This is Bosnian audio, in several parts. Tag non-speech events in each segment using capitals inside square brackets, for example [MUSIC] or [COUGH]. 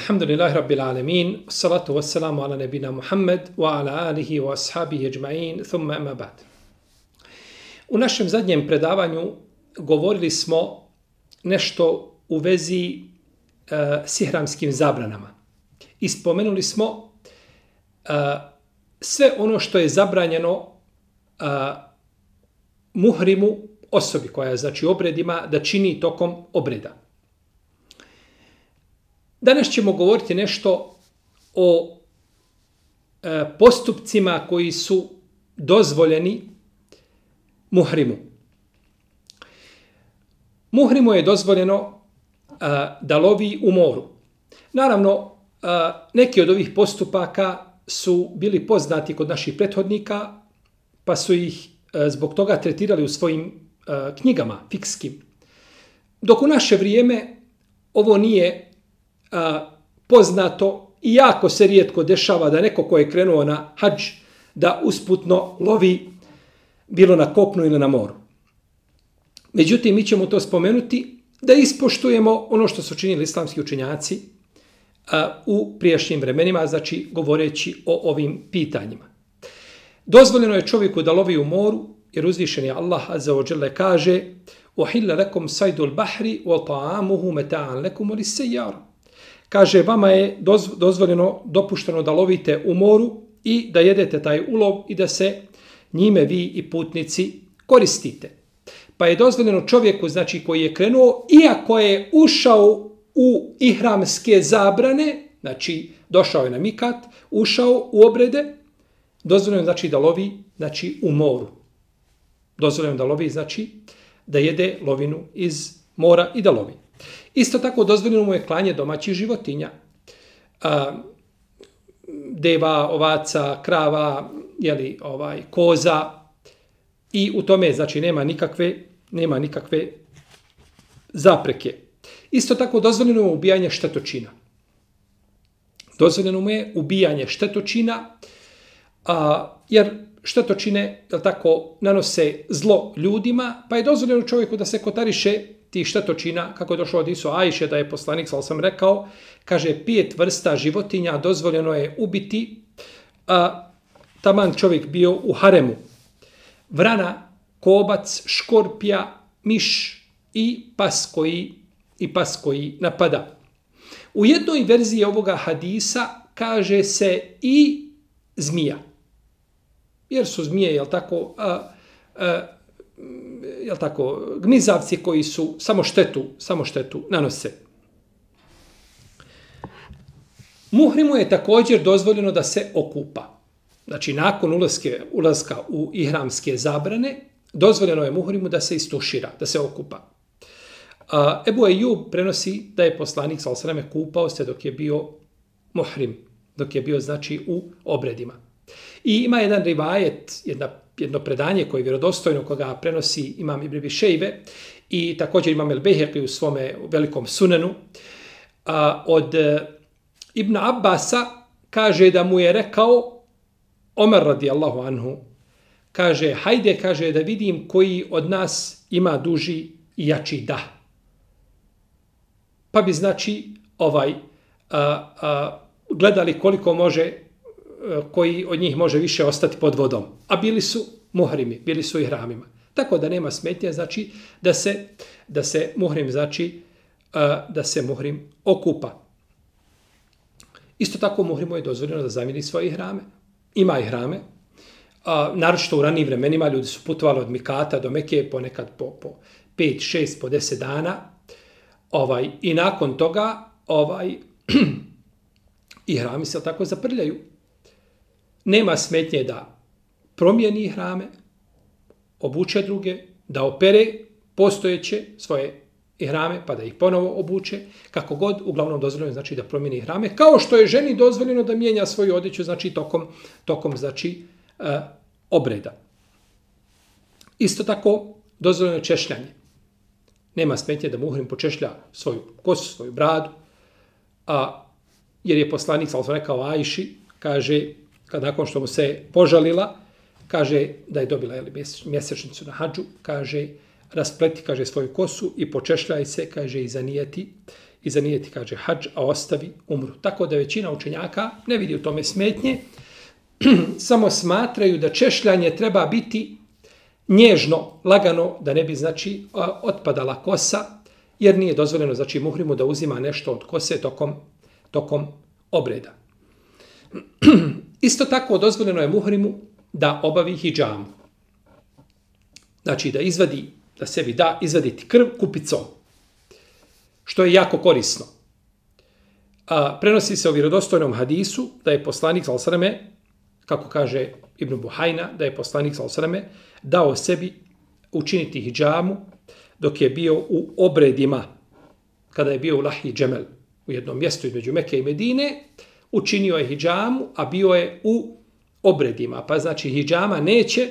Alhamdulillahi Rabbil Alamin, salatu wassalamu ala nebina Muhammed, wa ala alihi wa ashabihi ajma'in, thumma ema ba'd. U našem zadnjem predavanju govorili smo nešto u vezi uh, sihramskim zabranama. I spomenuli smo e, sve ono što je zabranjeno e, muhrimu osobi koja je znači obredima da čini tokom obreda. Danas ćemo govoriti nešto o e, postupcima koji su dozvoljeni muhrimu. Muhrimu je dozvoljeno a, e, da lovi u moru. Naravno, a, e, neki od ovih postupaka su bili poznati kod naših prethodnika, pa su ih a, e, zbog toga tretirali u svojim a, knjigama fikskim. Dok u naše vrijeme ovo nije a, poznato i jako se rijetko dešava da neko ko je krenuo na hađ da usputno lovi bilo na kopnu ili na moru. Međutim, mi ćemo to spomenuti da ispoštujemo ono što su činili islamski učenjaci a, u priješnjim vremenima, znači govoreći o ovim pitanjima. Dozvoljeno je čovjeku da lovi u moru, jer uzvišen je Allah azza wa jalla kaže uhilla lakum saydul bahri wa ta'amuhu mata'an lakum lis-sayyara Kaže, vama je dozvoljeno, dopušteno da lovite u moru i da jedete taj ulov i da se njime vi i putnici koristite. Pa je dozvoljeno čovjeku, znači koji je krenuo, iako je ušao u ihramske zabrane, znači došao je na mikat, ušao u obrede, dozvoljeno znači da lovi znači u moru. Dozvoljeno da lovi znači da jede lovinu iz mora i da lovi. Isto tako dozvoljeno mu je klanje domaćih životinja. A, deva, ovaca, krava, jeli, ovaj, koza. I u tome, znači, nema nikakve, nema nikakve zapreke. Isto tako dozvoljeno mu ubijanje štetočina. Dozvoljeno mu je ubijanje štetočina, a, jer štetočine, je tako, nanose zlo ljudima, pa je dozvoljeno čovjeku da se kotariše ti štetočina, kako je došlo od Isu Ajše, da je poslanik, sal sam rekao, kaže, pet vrsta životinja dozvoljeno je ubiti, a taman čovjek bio u haremu. Vrana, kobac, škorpija, miš i pas koji, i pas koji napada. U jednoj verziji ovoga hadisa kaže se i zmija. Jer su zmije, jel tako, a, a, jel tako, gmizavci koji su samo štetu, samo štetu nanose. Muhrimu je također dozvoljeno da se okupa. Znači, nakon ulaske, ulaska u ihramske zabrane, dozvoljeno je muhrimu da se istušira, da se okupa. A, Ebu Ejub prenosi da je poslanik sa kupao se dok je bio muhrim, dok je bio, znači, u obredima. I ima jedan rivajet, jedna jedno predanje koje je vjerodostojno koga prenosi imam Ibn Bišejbe i također imam El Behekli u svome velikom sunenu. A, od e, Ibn Abbasa kaže da mu je rekao Omer radijallahu anhu kaže hajde kaže da vidim koji od nas ima duži i jači da. Pa bi znači ovaj a, a, gledali koliko može koji od njih može više ostati pod vodom. A bili su muhrimi, bili su i hramima. Tako da nema smetnje, znači da se, da se muhrim, znači da se muhrim okupa. Isto tako muhrimu je dozvoljeno da zamijeni svoje hrame. Ima i hrame. A, naročito u ranijim vremenima ljudi su putovali od Mikata do Mekije ponekad po, po 5, 6, po 10 dana. Ovaj, I nakon toga ovaj, [CLEARS THROAT] i hrami se tako zaprljaju nema smetnje da promijeni hrame, obuče druge, da opere postojeće svoje hrame, pa da ih ponovo obuče, kako god, uglavnom dozvoljeno znači da promijeni hrame, kao što je ženi dozvoljeno da mijenja svoju odjeću, znači tokom, tokom znači, e, obreda. Isto tako, dozvoljeno je češljanje. Nema smetnje da muhrim počešlja svoju kosu, svoju bradu, a, jer je poslanik, sam rekao Ajši, kaže, kad nakon što mu se požalila, kaže da je dobila jeli, mjesečnicu na hađu, kaže raspleti, kaže svoju kosu i počešljaj se, kaže i zanijeti i zanijeti, kaže, hađ, a ostavi umru. Tako da većina učenjaka ne vidi u tome smetnje, [CLEARS THROAT] samo smatraju da češljanje treba biti nježno, lagano, da ne bi, znači, otpadala kosa, jer nije dozvoljeno, znači, muhrimu da uzima nešto od kose tokom, tokom obreda. [CLEARS THROAT] Isto tako dozvoljeno je muhrimu da obavi hijjamu. Znači, da izvadi, da sebi da izvaditi krv kupicom što je jako korisno. A, prenosi se u vjerodostojnom hadisu da je poslanik Zalsrame, kako kaže Ibn Buhajna, da je poslanik Zalsrame dao sebi učiniti hijjamu dok je bio u obredima, kada je bio u Lahi Džemel, u jednom mjestu između Mekke i Medine, učinio je hijjamu, a bio je u obredima. Pa znači hijjama neće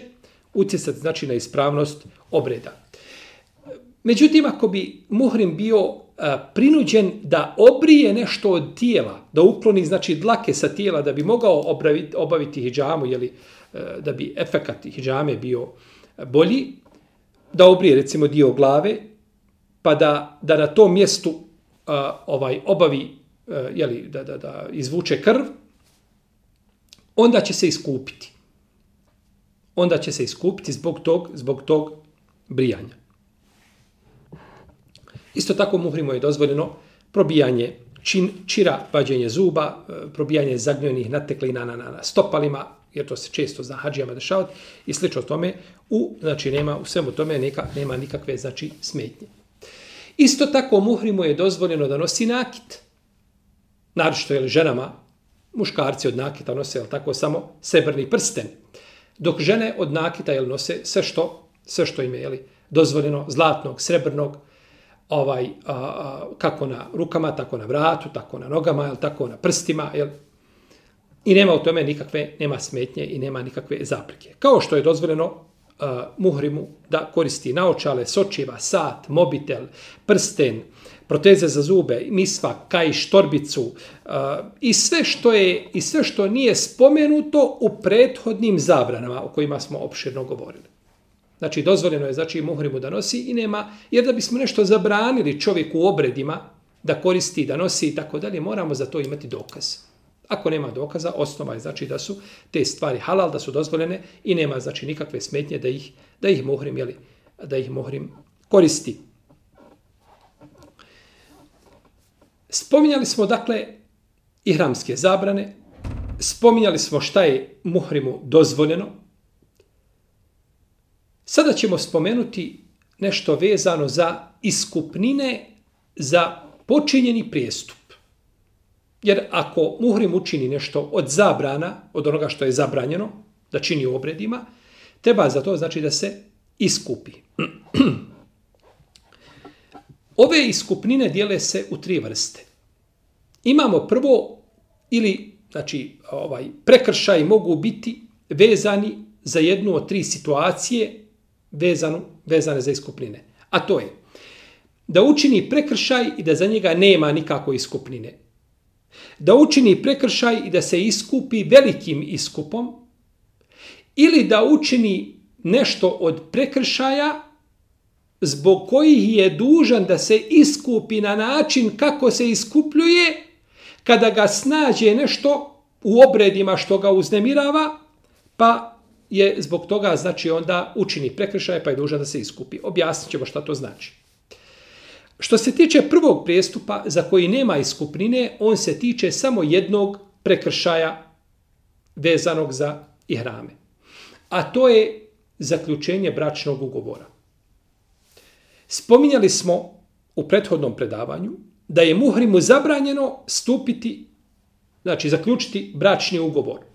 utjecati znači, na ispravnost obreda. Međutim, ako bi muhrim bio e, prinuđen da obrije nešto od tijela, da ukloni znači dlake sa tijela da bi mogao obraviti, obaviti hijjamu, jeli, e, da bi efekat hijjame bio bolji, da obrije recimo dio glave, pa da, da na tom mjestu e, ovaj obavi, Eh, jeli, da, da, da izvuče krv, onda će se iskupiti. Onda će se iskupiti zbog tog, zbog tog brijanja. Isto tako muhrimu je dozvoljeno probijanje čin, čira, vađenje zuba, eh, probijanje zagnjenih nateklina na, na, na stopalima, jer to se često za hađijama dešavati, i slično tome, u, znači nema, u svemu tome neka, nema nikakve znači, smetnje. Isto tako muhrimu je dozvoljeno da nosi nakit naročito je ženama, muškarci od nakita nose, ali tako, samo sebrni prsten. Dok žene od nakita jel, nose sve što, sve što im je dozvoljeno, zlatnog, srebrnog, ovaj a, a, kako na rukama, tako na vratu, tako na nogama, jel, tako na prstima, jel? I nema u tome nikakve, nema smetnje i nema nikakve zaprike. Kao što je dozvoljeno uh, muhrimu da koristi naočale, sočiva, sat, mobitel, prsten, proteze za zube, misva, kaj, štorbicu uh, i sve što je i sve što nije spomenuto u prethodnim zabranama o kojima smo opširno govorili. Znači, dozvoljeno je, znači, muhrimu da nosi i nema, jer da bismo nešto zabranili čovjeku u obredima da koristi, da nosi i tako dalje, moramo za to imati dokaz. Ako nema dokaza, osnova je znači da su te stvari halal, da su dozvoljene i nema znači nikakve smetnje da ih, da ih muhrim, jeli, da ih muhrim koristi. Spominjali smo, dakle, ihramske zabrane, spominjali smo šta je muhrimu dozvoljeno, Sada ćemo spomenuti nešto vezano za iskupnine za počinjeni prijestup. Jer ako muhrim učini nešto od zabrana, od onoga što je zabranjeno, da čini obredima, treba za to znači da se iskupi. [CLEARS THROAT] Ove iskupnine dijele se u tri vrste. Imamo prvo ili znači ovaj prekršaj mogu biti vezani za jednu od tri situacije vezanu, vezane za iskupnine. A to je da učini prekršaj i da za njega nema nikako iskupnine. Da učini prekršaj i da se iskupi velikim iskupom ili da učini nešto od prekršaja zbog kojih je dužan da se iskupi na način kako se iskupljuje kada ga snađe nešto u obredima što ga uznemirava, pa je zbog toga znači onda učini prekršaj pa je dužan da se iskupi. Objasnit ćemo šta to znači. Što se tiče prvog prijestupa za koji nema iskupnine, on se tiče samo jednog prekršaja vezanog za ihrame. A to je zaključenje bračnog ugovora. Spominjali smo u prethodnom predavanju da je muhrimu zabranjeno stupiti, znači zaključiti bračni ugovor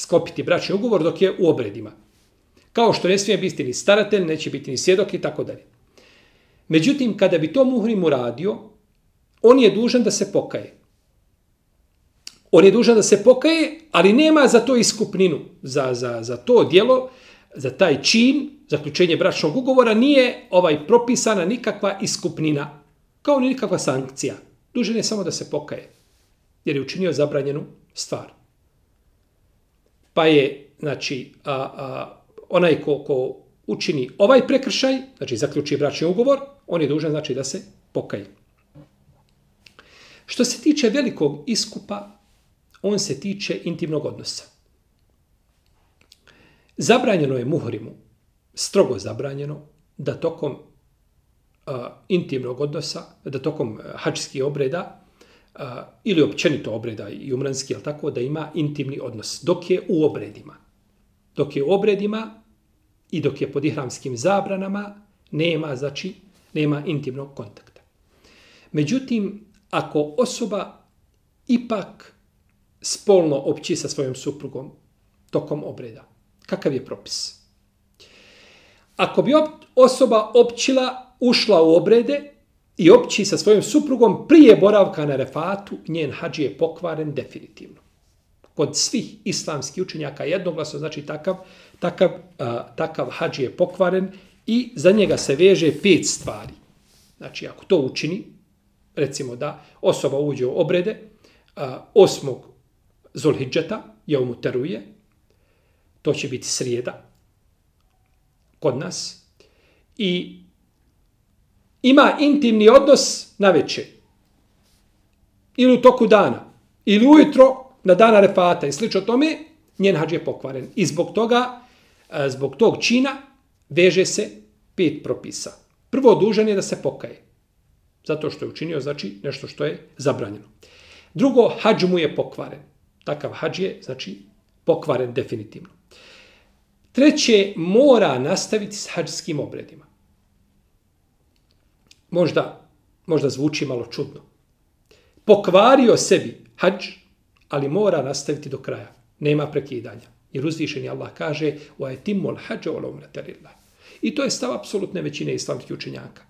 sklopiti bračni ugovor dok je u obredima. Kao što ne smije biti ni staratelj, neće biti ni svjedok i tako dalje. Međutim, kada bi to muhrimu radio, on je dužan da se pokaje. On je dužan da se pokaje, ali nema za to iskupninu, za, za, za to dijelo, za taj čin, zaključenje bračnog ugovora, nije ovaj propisana nikakva iskupnina, kao ni nikakva sankcija. Dužan je samo da se pokaje, jer je učinio zabranjenu stvar pa je znači a, a, onaj ko, ko učini ovaj prekršaj, znači zaključi bračni ugovor, on je dužan znači da se pokaje. Što se tiče velikog iskupa, on se tiče intimnog odnosa. Zabranjeno je muhrimu, strogo zabranjeno, da tokom a, intimnog odnosa, da tokom hačskih obreda, a, ili općenito obreda i umranski, ali tako, da ima intimni odnos, dok je u obredima. Dok je u obredima i dok je pod ihramskim zabranama, nema, znači, nema intimnog kontakta. Međutim, ako osoba ipak spolno opći sa svojom suprugom tokom obreda, kakav je propis? Ako bi osoba općila, ušla u obrede i opći sa svojim suprugom prije boravka na refatu, njen hađi je pokvaren definitivno. Kod svih islamskih učenjaka jednoglasno, znači takav, takav, a, takav hađi je pokvaren i za njega se veže pet stvari. Znači, ako to učini, recimo da osoba uđe u obrede a, osmog Zulhidžeta, je teruje, to će biti srijeda kod nas, i ima intimni odnos na večer, ili u toku dana, ili ujutro na dana refata i slično tome, njen hađ je pokvaren. I zbog toga, e, zbog tog čina, veže se pet propisa. Prvo, dužan je da se pokaje. Zato što je učinio, znači, nešto što je zabranjeno. Drugo, hađ mu je pokvaren. Takav hađ je, znači, pokvaren definitivno. Treće, mora nastaviti s hađskim obredima. Možda, možda zvuči malo čudno. Pokvario sebi hađ, ali mora nastaviti do kraja. Nema prekidanja. Jer uzvišeni Allah kaže u ajetimul hađa ola. I to je stav apsolutne većine islamskih učenjaka.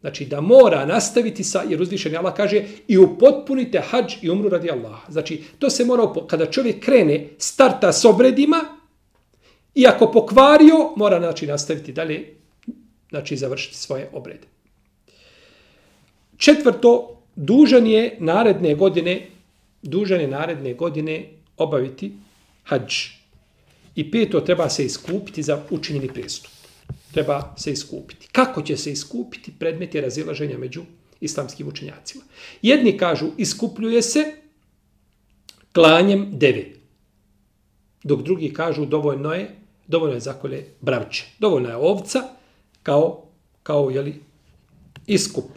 Znači da mora nastaviti sa, jer uzvišeni Allah kaže i upotpunite hađ i umru radi Allaha. Znači to se mora, kada čovjek krene, starta s obredima, i ako pokvario, mora znači nastaviti dalje, znači završiti svoje obrede. Četvrto, dužan je naredne godine, dužan je naredne godine obaviti hađ. I peto, treba se iskupiti za učinjeni prestup treba se iskupiti. Kako će se iskupiti predmet je razilaženja među islamskim učenjacima. Jedni kažu iskupljuje se klanjem deve. Dok drugi kažu dovoljno je dovoljno je zakolje bravče. Dovoljno je ovca kao, kao jeli, iskup.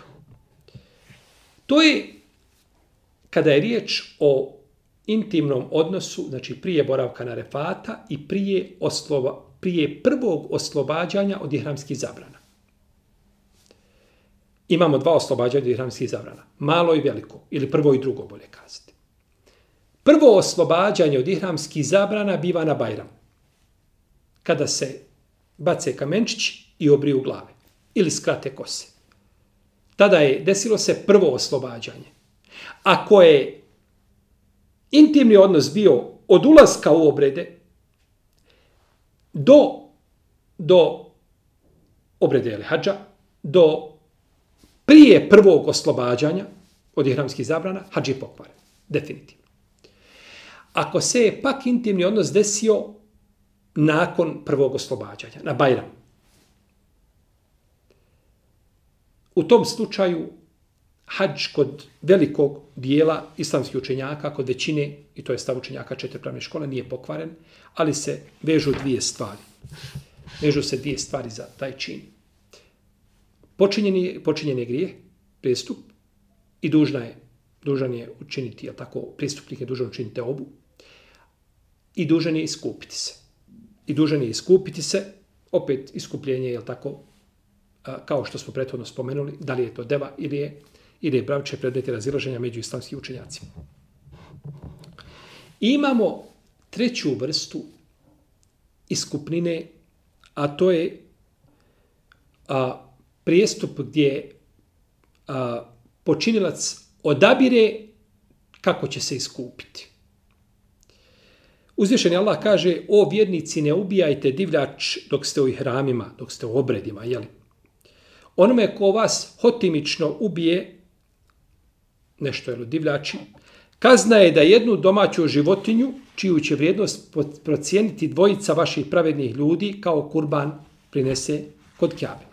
To je kada je riječ o intimnom odnosu, znači prije boravka na refata i prije oslova, prije prvog oslobađanja od ihramskih zabrana. Imamo dva oslobađanja od ihramskih zabrana. Malo i veliko. Ili prvo i drugo, bolje kazati. Prvo oslobađanje od ihramskih zabrana biva na Bajram. Kada se bace kamenčić i obriju glave. Ili skrate kose. Tada je desilo se prvo oslobađanje. Ako je intimni odnos bio od ulaska u obrede, do, do obrede ili hađa, do prije prvog oslobađanja od ihramskih zabrana, hađi je pokvaren. Definitivno. Ako se je pak intimni odnos desio nakon prvog oslobađanja, na Bajram, u tom slučaju hađ kod velikog dijela islamskih učenjaka, kod većine, i to je stav učenjaka četiri pravne škole, nije pokvaren, ali se vežu dvije stvari. Vežu se dvije stvari za taj čin. Počinjeni, počinjen je grije, prestup, i dužna je, dužan je učiniti, je tako, prestupnik je dužan učiniti obu, i dužan je iskupiti se. I dužan je iskupiti se, opet iskupljenje, je tako, kao što smo prethodno spomenuli, da li je to deva ili je ili je pravče predmeti razilaženja među islamskim učenjacima. I imamo treću vrstu iskupnine, a to je a, prijestup gdje a, počinilac odabire kako će se iskupiti. Uzvišeni Allah kaže, o vjernici ne ubijajte divljač dok ste u hramima, dok ste u obredima, jeli? Onome ko vas hotimično ubije, nešto je divljači. Kazna je da jednu domaću životinju, čiju će vrijednost procijeniti dvojica vaših pravednih ljudi, kao kurban prinese kod kjabe.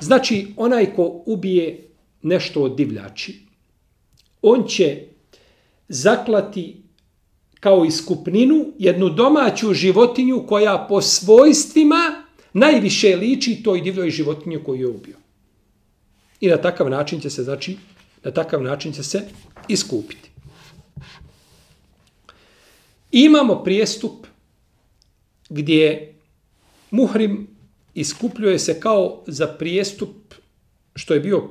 Znači, onaj ko ubije nešto od divljači, on će zaklati kao iskupninu jednu domaću životinju koja po svojstvima najviše liči toj divljoj životinju koju je ubio. I na takav način će se, znači, na takav način će se iskupiti. Imamo prijestup gdje muhrim iskupljuje se kao za prijestup što je bio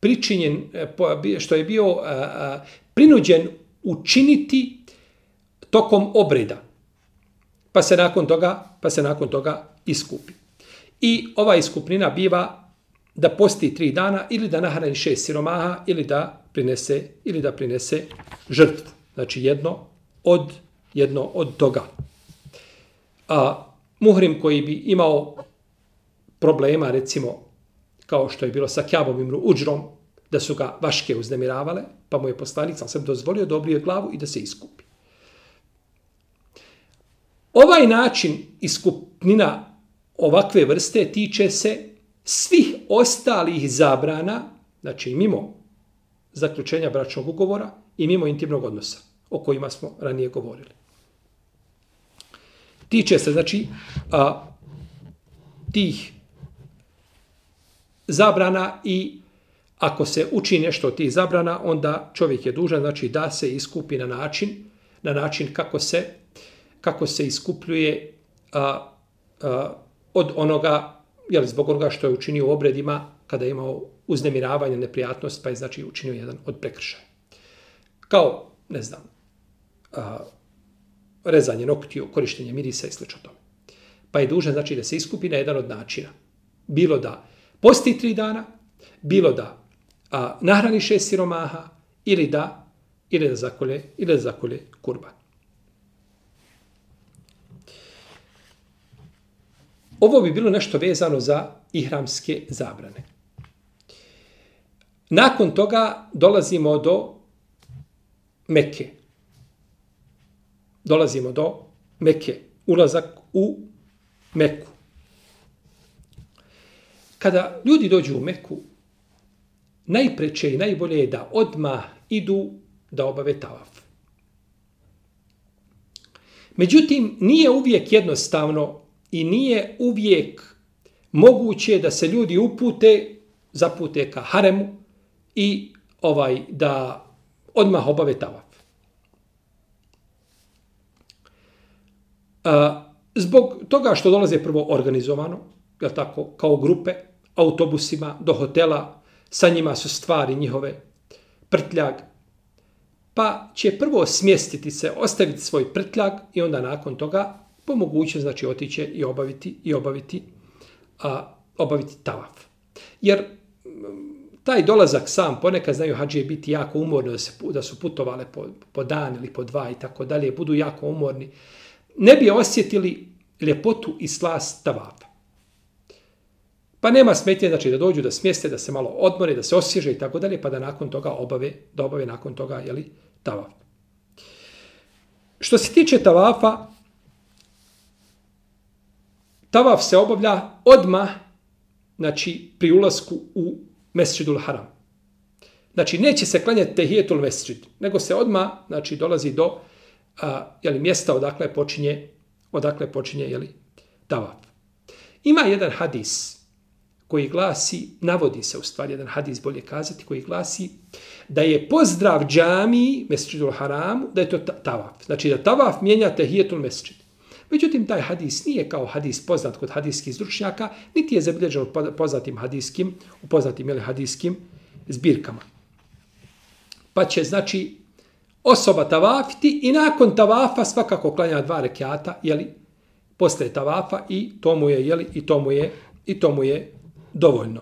pričinjen, eh, što je bio eh, eh, prinuđen učiniti tokom obreda. Pa se nakon toga, pa se nakon toga iskupi. I ova iskupnina biva da posti tri dana ili da nahrani šest siromaha ili da prinese ili da prinese žrtvu. Znači jedno od jedno od toga. A muhrim koji bi imao problema, recimo, kao što je bilo sa Kjabovim uđrom, da su ga vaške uznemiravale, pa mu je poslanik sam dozvolio da obrije glavu i da se iskupi. Ovaj način iskupnina ovakve vrste tiče se svih ostalih zabrana, znači mimo zaključenja bračnog ugovora i mimo intimnog odnosa, o kojima smo ranije govorili. Tiče se, znači, a, tih zabrana i ako se uči nešto od tih zabrana, onda čovjek je dužan, znači, da se iskupi na način, na način kako se, kako se iskupljuje a, a, od onoga, jel, zbog onoga što je učinio u obredima, kada je imao uznemiravanje, neprijatnost, pa je, znači, učinio jedan od prekršaja. Kao, ne znam, a, rezanje noktiju, korištenje mirisa i sl. tome. Pa je dužan znači da se iskupi na jedan od načina. Bilo da posti tri dana, bilo da a, nahrani šest siromaha ili da ili da zakolje, ili da zakolje kurban. Ovo bi bilo nešto vezano za ihramske zabrane. Nakon toga dolazimo do Mekke dolazimo do Mekke, ulazak u Meku. Kada ljudi dođu u Meku, najpreće i najbolje je da odmah idu da obave tavaf. Međutim, nije uvijek jednostavno i nije uvijek moguće da se ljudi upute, zapute ka haremu i ovaj da odmah obave tavaf. zbog toga što dolaze prvo organizovano, je tako, kao grupe, autobusima do hotela, sa njima su stvari njihove, prtljag, pa će prvo smjestiti se, ostaviti svoj prtljag i onda nakon toga po moguće znači otiće i obaviti i obaviti a, obaviti tavaf. Jer mm, taj dolazak sam ponekad znaju hađije biti jako umorni da, se, da su putovale po, po dan ili po dva i tako dalje, budu jako umorni ne bi osjetili ljepotu i slast tavafa. Pa nema smetnje znači, da dođu da smjeste, da se malo odmore, da se osježe i tako dalje, pa da nakon toga obave, da obave nakon toga jeli, tavaf. Što se tiče tavafa, tavaf se obavlja odma znači, pri ulasku u Mesjidul Haram. Znači, neće se klanjati tehijetul mesjid, nego se odma znači, dolazi do a, jeli, mjesta odakle počinje, odakle počinje jeli, tavaf. Ima jedan hadis koji glasi, navodi se u stvari jedan hadis bolje kazati, koji glasi da je pozdrav džami, mesečidul haram, da je to tavaf. Znači da tavaf mijenja tehijetul mesečid. Međutim, taj hadis nije kao hadis poznat kod hadijskih zručnjaka, niti je zabilježen u poznatim hadijskim, u poznatim ili hadijskim zbirkama. Pa će, znači, osoba tavafiti i nakon tavafa svakako klanja dva rekiata, jeli, posle tavafa i to mu je, jeli, i to mu je, i to mu je dovoljno.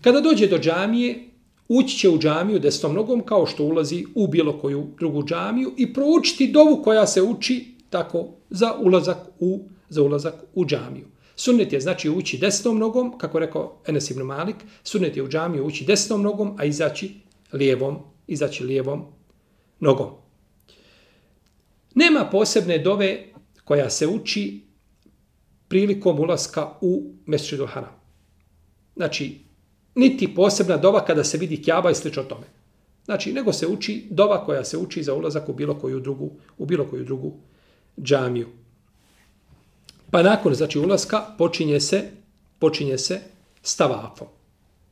Kada dođe do džamije, ući će u džamiju desnom nogom kao što ulazi u bilo koju drugu džamiju i proučiti dovu koja se uči tako za ulazak u, za ulazak u džamiju. Sunnet je znači ući desnom nogom, kako rekao Enes ibn Malik, sunnet je u džamiju ući desnom nogom, a izaći lijevom, izaći lijevom nogom. Nema posebne dove koja se uči prilikom ulaska u Mesečidul Haram. Znači, niti posebna dova kada se vidi kjaba i slično tome. Znači, nego se uči dova koja se uči za ulazak u bilo koju drugu, u bilo koju drugu džamiju. Pa nakon znači ulaska počinje se počinje se s tavafom.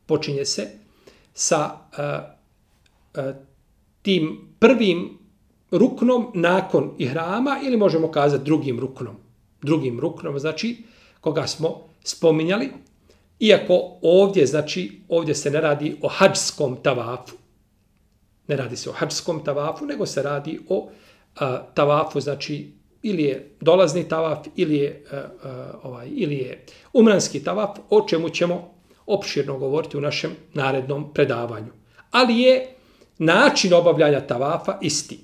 Počinje se sa uh, uh, tim prvim ruknom nakon ihrama ili možemo kazati drugim ruknom. Drugim ruknom, znači koga smo spominjali. Iako ovdje, znači, ovdje se ne radi o hađskom tavafu. Ne radi se o hađskom tavafu, nego se radi o a, tavafu, znači, ili je dolazni tavaf, ili je, uh, ovaj, ili je umranski tavaf, o čemu ćemo opširno govoriti u našem narednom predavanju. Ali je način obavljanja tavafa isti.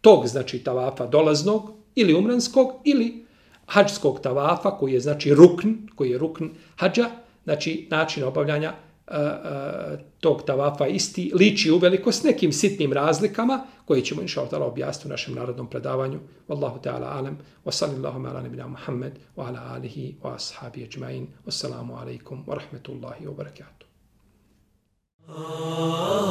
Tog, znači, tavafa dolaznog, ili umranskog, ili hađskog tavafa, koji je, znači, rukn, koji je rukn hađa, znači način obavljanja E, e, tog tavafa isti, liči uveliko s nekim sitnim razlikama koje ćemo inša Allah objasniti u našem narodnom predavanju. Wallahu ta'ala alam, wa sallallahu ala nebina Muhammed, wa ala alihi, wa ashabi ajma'in, wa salamu alaikum, wa rahmetullahi wa barakatuh. Ah.